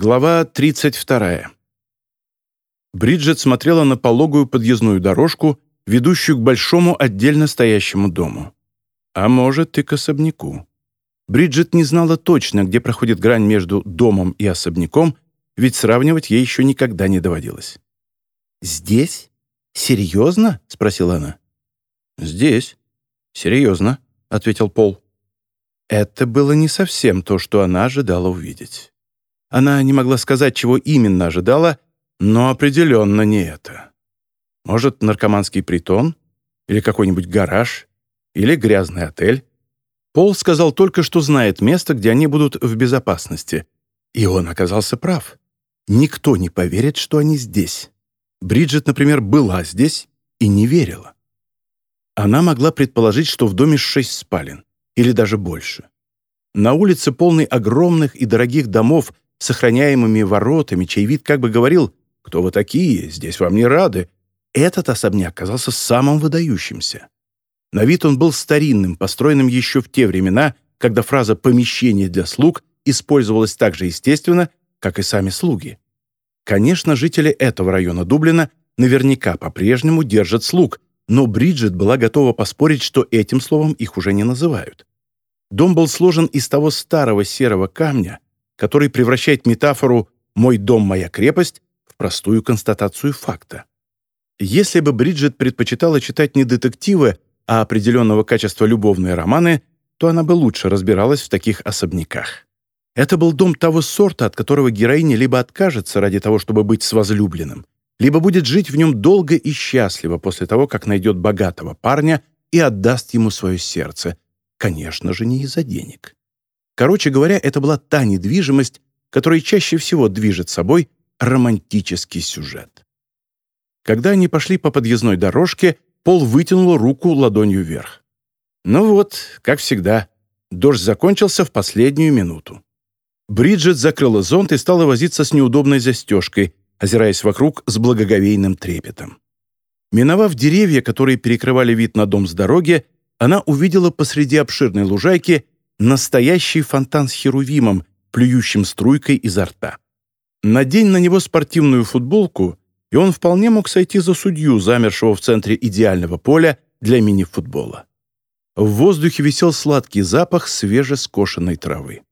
Глава 32. Бриджит смотрела на пологую подъездную дорожку, ведущую к большому отдельно стоящему дому. А может, и к особняку. Бриджит не знала точно, где проходит грань между домом и особняком, ведь сравнивать ей еще никогда не доводилось. «Здесь? Серьезно?» — спросила она. «Здесь. Серьезно», — ответил Пол. Это было не совсем то, что она ожидала увидеть. Она не могла сказать, чего именно ожидала, но определенно не это. Может, наркоманский притон? Или какой-нибудь гараж? Или грязный отель? Пол сказал только, что знает место, где они будут в безопасности. И он оказался прав. Никто не поверит, что они здесь. Бриджит, например, была здесь и не верила. Она могла предположить, что в доме шесть спален, или даже больше. На улице, полной огромных и дорогих домов, с охраняемыми воротами, чей вид как бы говорил «Кто вы такие? Здесь вам не рады». Этот особняк оказался самым выдающимся. На вид он был старинным, построенным еще в те времена, когда фраза «помещение для слуг» использовалась так же естественно, как и сами слуги. Конечно, жители этого района Дублина наверняка по-прежнему держат слуг, но Бриджит была готова поспорить, что этим словом их уже не называют. Дом был сложен из того старого серого камня, который превращает метафору «мой дом, моя крепость» в простую констатацию факта. Если бы Бриджит предпочитала читать не детективы, а определенного качества любовные романы, то она бы лучше разбиралась в таких особняках. Это был дом того сорта, от которого героиня либо откажется ради того, чтобы быть с возлюбленным, либо будет жить в нем долго и счастливо после того, как найдет богатого парня и отдаст ему свое сердце. Конечно же, не из-за денег. Короче говоря, это была та недвижимость, которая чаще всего движет собой романтический сюжет. Когда они пошли по подъездной дорожке, Пол вытянул руку ладонью вверх. Ну вот, как всегда, дождь закончился в последнюю минуту. Бриджит закрыла зонт и стала возиться с неудобной застежкой, озираясь вокруг с благоговейным трепетом. Миновав деревья, которые перекрывали вид на дом с дороги, она увидела посреди обширной лужайки Настоящий фонтан с херувимом, плюющим струйкой изо рта. Надень на него спортивную футболку, и он вполне мог сойти за судью, замершего в центре идеального поля для мини-футбола. В воздухе висел сладкий запах свежескошенной травы.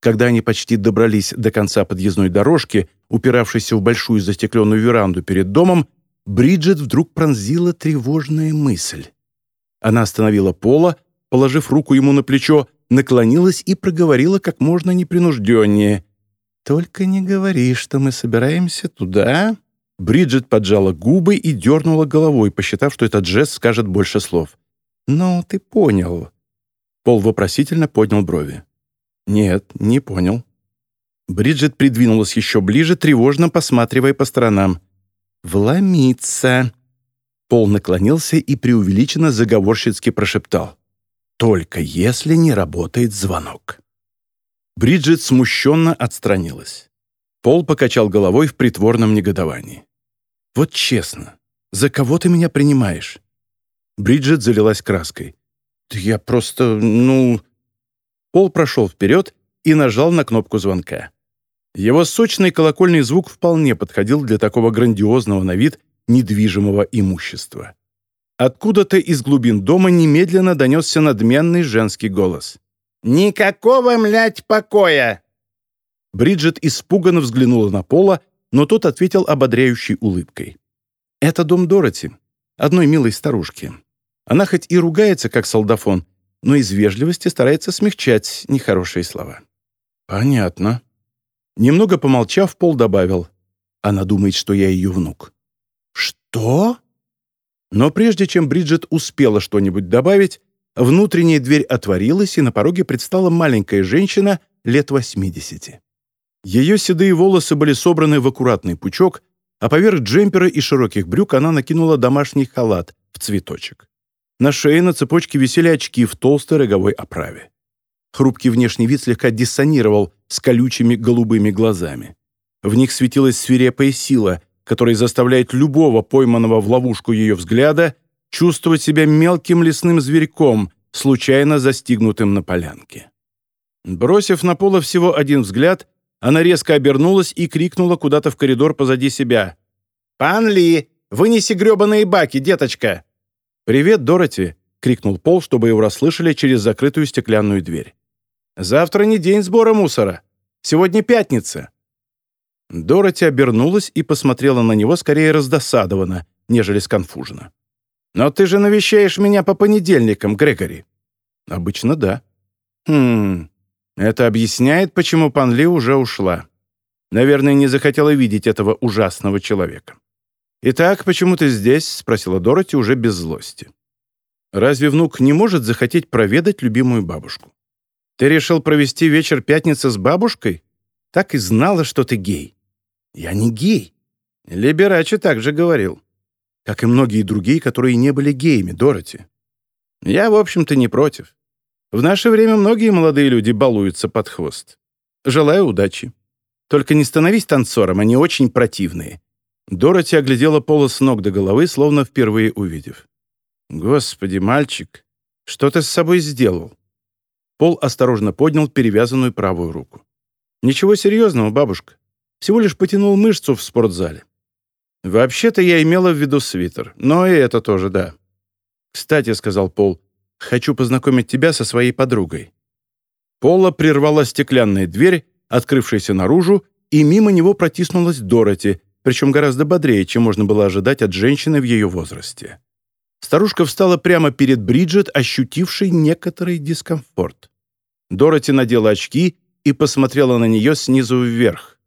Когда они почти добрались до конца подъездной дорожки, упиравшейся в большую застекленную веранду перед домом, Бриджит вдруг пронзила тревожная мысль. Она остановила Пола, положив руку ему на плечо, наклонилась и проговорила как можно непринужденнее. «Только не говори, что мы собираемся туда». Бриджит поджала губы и дернула головой, посчитав, что этот жест скажет больше слов. «Ну, ты понял». Пол вопросительно поднял брови. «Нет, не понял». Бриджит придвинулась еще ближе, тревожно посматривая по сторонам. «Вломиться». Пол наклонился и преувеличенно заговорщицки прошептал. Только если не работает звонок. Бриджит смущенно отстранилась. Пол покачал головой в притворном негодовании. «Вот честно, за кого ты меня принимаешь?» Бриджит залилась краской. «Да я просто, ну...» Пол прошел вперед и нажал на кнопку звонка. Его сочный колокольный звук вполне подходил для такого грандиозного на вид недвижимого имущества. Откуда-то из глубин дома немедленно донесся надменный женский голос. «Никакого, млять, покоя!» Бриджит испуганно взглянула на Пола, но тот ответил ободряющей улыбкой. «Это дом Дороти, одной милой старушки. Она хоть и ругается, как солдафон, но из вежливости старается смягчать нехорошие слова». «Понятно». Немного помолчав, Пол добавил. «Она думает, что я ее внук». «Что?» Но прежде чем Бриджит успела что-нибудь добавить, внутренняя дверь отворилась, и на пороге предстала маленькая женщина лет 80. Ее седые волосы были собраны в аккуратный пучок, а поверх джемпера и широких брюк она накинула домашний халат в цветочек. На шее на цепочке висели очки в толстой роговой оправе. Хрупкий внешний вид слегка диссонировал с колючими голубыми глазами. В них светилась свирепая сила, который заставляет любого пойманного в ловушку ее взгляда чувствовать себя мелким лесным зверьком, случайно застигнутым на полянке. Бросив на поло всего один взгляд, она резко обернулась и крикнула куда-то в коридор позади себя. «Пан Ли, вынеси гребаные баки, деточка!» «Привет, Дороти!» — крикнул Пол, чтобы его расслышали через закрытую стеклянную дверь. «Завтра не день сбора мусора. Сегодня пятница». Дороти обернулась и посмотрела на него скорее раздосадованно, нежели сконфуженно. «Но ты же навещаешь меня по понедельникам, Грегори». «Обычно да». «Хм, это объясняет, почему Пан Ли уже ушла. Наверное, не захотела видеть этого ужасного человека». «Итак, почему ты здесь?» — спросила Дороти уже без злости. «Разве внук не может захотеть проведать любимую бабушку? Ты решил провести вечер пятницы с бабушкой? Так и знала, что ты гей». «Я не гей». Либерачи также говорил как и многие другие, которые не были геями, Дороти. Я, в общем-то, не против. В наше время многие молодые люди балуются под хвост. Желаю удачи. Только не становись танцором, они очень противные». Дороти оглядела Пола с ног до головы, словно впервые увидев. «Господи, мальчик, что ты с собой сделал?» Пол осторожно поднял перевязанную правую руку. «Ничего серьезного, бабушка. Всего лишь потянул мышцу в спортзале. «Вообще-то я имела в виду свитер, но и это тоже, да». «Кстати», — сказал Пол, — «хочу познакомить тебя со своей подругой». Пола прервала стеклянная дверь, открывшаяся наружу, и мимо него протиснулась Дороти, причем гораздо бодрее, чем можно было ожидать от женщины в ее возрасте. Старушка встала прямо перед Бриджит, ощутившей некоторый дискомфорт. Дороти надела очки и посмотрела на нее снизу вверх.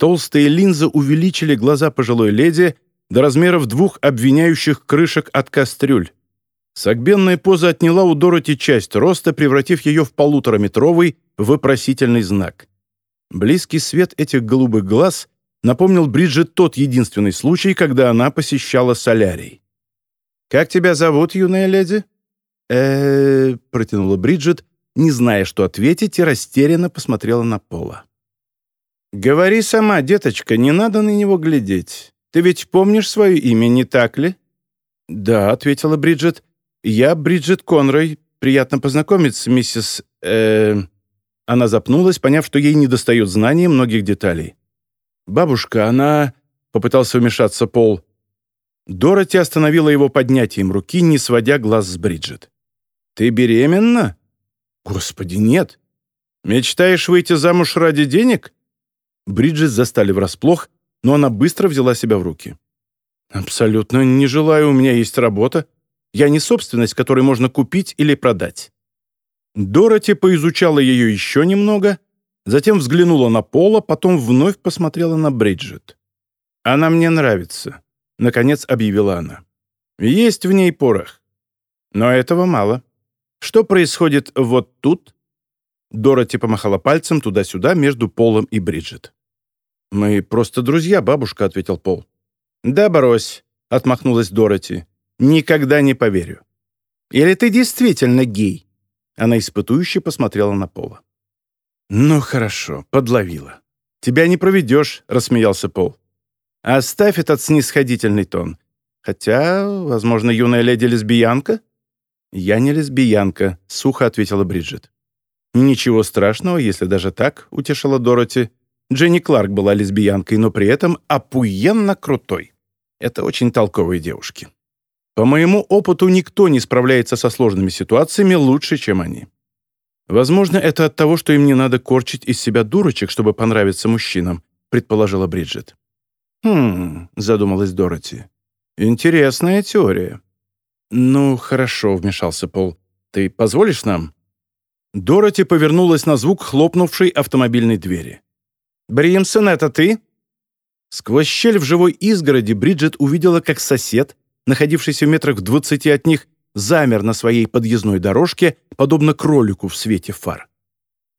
Толстые линзы увеличили глаза пожилой леди до размеров двух обвиняющих крышек от кастрюль. Согбенная поза отняла у Дороти часть роста, превратив ее в полутораметровый вопросительный знак. Близкий свет этих голубых глаз напомнил Бриджит тот единственный случай, когда она посещала солярий. «Как тебя зовут, юная леди?» э протянула Бриджит, не зная, что ответить, и растерянно посмотрела на Пола. «Говори сама, деточка, не надо на него глядеть. Ты ведь помнишь свое имя, не так ли?» «Да», — ответила Бриджит. «Я Бриджит Конрой. Приятно познакомиться, миссис...» э Она запнулась, поняв, что ей недостает знания многих деталей. «Бабушка, она...» — попытался вмешаться Пол. Дороти остановила его поднятием руки, не сводя глаз с Бриджит. «Ты беременна?» «Господи, нет. Мечтаешь выйти замуж ради денег?» Бриджит застали врасплох, но она быстро взяла себя в руки. «Абсолютно не желаю, у меня есть работа. Я не собственность, которую можно купить или продать». Дороти поизучала ее еще немного, затем взглянула на Пола, потом вновь посмотрела на Бриджит. «Она мне нравится», — наконец объявила она. «Есть в ней порох. Но этого мало. Что происходит вот тут?» Дороти помахала пальцем туда-сюда между Полом и Бриджит. «Мы просто друзья, бабушка», — ответил Пол. «Да брось», — отмахнулась Дороти. «Никогда не поверю». «Или ты действительно гей?» Она испытующе посмотрела на Пола. «Ну хорошо, подловила. Тебя не проведешь», — рассмеялся Пол. «Оставь этот снисходительный тон. Хотя, возможно, юная леди лесбиянка?» «Я не лесбиянка», — сухо ответила Бриджит. «Ничего страшного, если даже так», — утешила Дороти. Дженни Кларк была лесбиянкой, но при этом опуенно крутой. Это очень толковые девушки. По моему опыту, никто не справляется со сложными ситуациями лучше, чем они. Возможно, это от того, что им не надо корчить из себя дурочек, чтобы понравиться мужчинам, предположила Бриджит. «Хм», — задумалась Дороти. «Интересная теория». «Ну, хорошо», — вмешался Пол. «Ты позволишь нам?» Дороти повернулась на звук хлопнувшей автомобильной двери. «Бримсон, это ты?» Сквозь щель в живой изгороди Бриджит увидела, как сосед, находившийся в метрах в двадцати от них, замер на своей подъездной дорожке, подобно кролику в свете фар.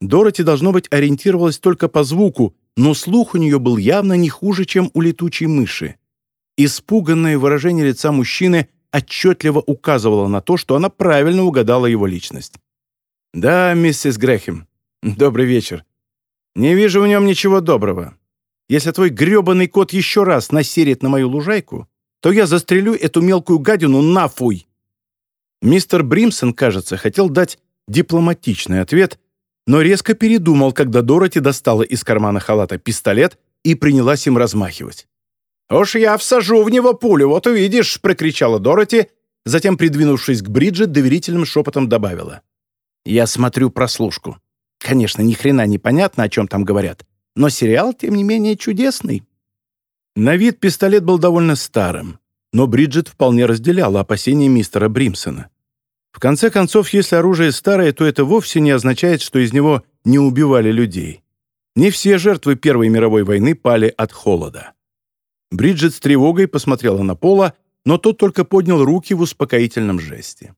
Дороти, должно быть, ориентировалась только по звуку, но слух у нее был явно не хуже, чем у летучей мыши. Испуганное выражение лица мужчины отчетливо указывало на то, что она правильно угадала его личность. «Да, миссис Грэхэм. Добрый вечер. Не вижу в нем ничего доброго. Если твой грёбаный кот еще раз насерит на мою лужайку, то я застрелю эту мелкую гадину нафуй!» Мистер Бримсон, кажется, хотел дать дипломатичный ответ, но резко передумал, когда Дороти достала из кармана халата пистолет и принялась им размахивать. «Уж я всажу в него пулю, вот увидишь!» — прокричала Дороти, затем, придвинувшись к Бриджит, доверительным шепотом добавила. «Я смотрю прослушку. Конечно, ни хрена не понятно, о чем там говорят, но сериал, тем не менее, чудесный». На вид пистолет был довольно старым, но Бриджит вполне разделяла опасения мистера Бримсона. В конце концов, если оружие старое, то это вовсе не означает, что из него не убивали людей. Не все жертвы Первой мировой войны пали от холода. Бриджит с тревогой посмотрела на Пола, но тот только поднял руки в успокоительном жесте.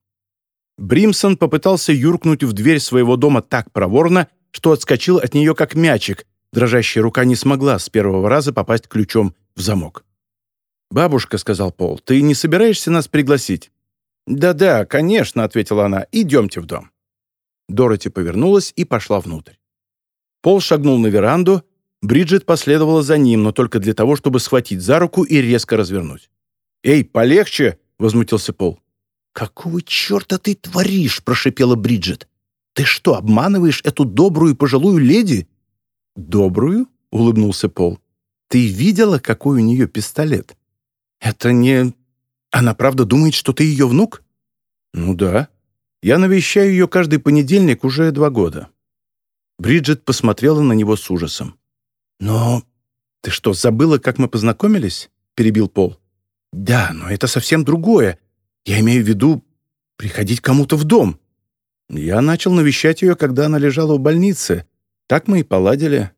Бримсон попытался юркнуть в дверь своего дома так проворно, что отскочил от нее как мячик, дрожащая рука не смогла с первого раза попасть ключом в замок. «Бабушка», — сказал Пол, — «ты не собираешься нас пригласить?» «Да-да, конечно», — ответила она, — «идемте в дом». Дороти повернулась и пошла внутрь. Пол шагнул на веранду, Бриджит последовала за ним, но только для того, чтобы схватить за руку и резко развернуть. «Эй, полегче!» — возмутился Пол. «Какого черта ты творишь?» — прошипела Бриджит. «Ты что, обманываешь эту добрую пожилую леди?» «Добрую?» — улыбнулся Пол. «Ты видела, какой у нее пистолет?» «Это не... Она правда думает, что ты ее внук?» «Ну да. Я навещаю ее каждый понедельник уже два года». Бриджит посмотрела на него с ужасом. «Но ты что, забыла, как мы познакомились?» — перебил Пол. «Да, но это совсем другое. Я имею в виду приходить кому-то в дом. Я начал навещать ее, когда она лежала в больнице. Так мы и поладили.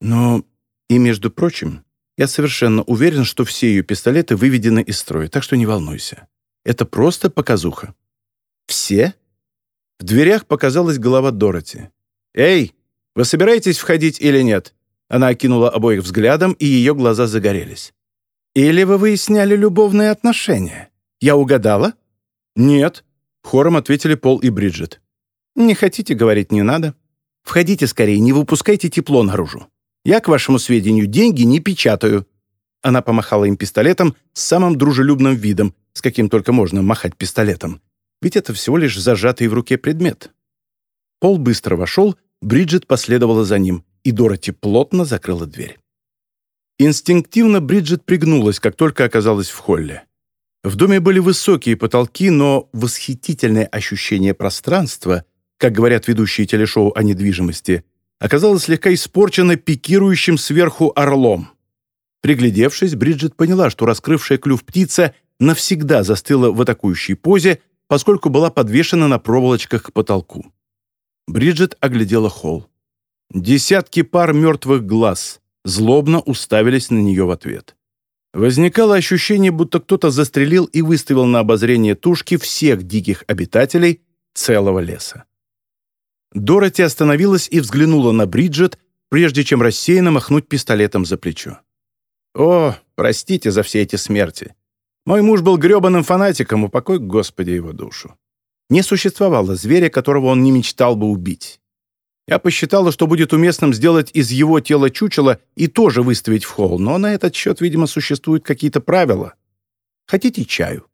Но и, между прочим, я совершенно уверен, что все ее пистолеты выведены из строя, так что не волнуйся. Это просто показуха». «Все?» В дверях показалась голова Дороти. «Эй, вы собираетесь входить или нет?» Она окинула обоих взглядом, и ее глаза загорелись. «Или вы выясняли любовные отношения? Я угадала?» «Нет», — хором ответили Пол и Бриджит. «Не хотите говорить, не надо. Входите скорее, не выпускайте тепло наружу. Я, к вашему сведению, деньги не печатаю». Она помахала им пистолетом с самым дружелюбным видом, с каким только можно махать пистолетом. Ведь это всего лишь зажатый в руке предмет. Пол быстро вошел, Бриджит последовала за ним и Дороти плотно закрыла дверь. Инстинктивно Бриджит пригнулась, как только оказалась в холле. В доме были высокие потолки, но восхитительное ощущение пространства, как говорят ведущие телешоу о недвижимости, оказалось слегка испорчено пикирующим сверху орлом. Приглядевшись, Бриджит поняла, что раскрывшая клюв птица навсегда застыла в атакующей позе, поскольку была подвешена на проволочках к потолку. Бриджит оглядела холл. Десятки пар мертвых глаз злобно уставились на нее в ответ. Возникало ощущение, будто кто-то застрелил и выставил на обозрение тушки всех диких обитателей целого леса. Дороти остановилась и взглянула на Бриджит, прежде чем рассеянно махнуть пистолетом за плечо. «О, простите за все эти смерти. Мой муж был грёбаным фанатиком, упокой, Господи, его душу. Не существовало зверя, которого он не мечтал бы убить. Я посчитала, что будет уместным сделать из его тела чучело и тоже выставить в холл, но на этот счет, видимо, существуют какие-то правила. Хотите чаю?»